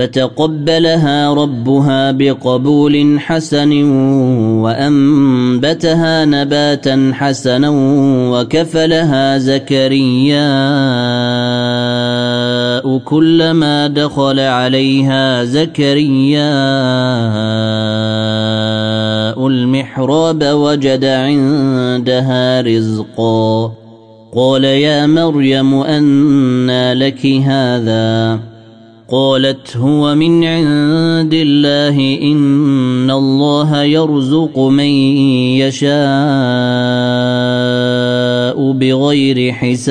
فتقبلها ربها بقبول حسن وأنبتها نباتا حسنا وكفلها زكرياء كلما دخل عليها زكرياء المحراب وجد عندها رزقا. قال يا مريم أنى لك هذا؟ قالت هو من عند الله إن الله يرزق من يشاء بغير حساب.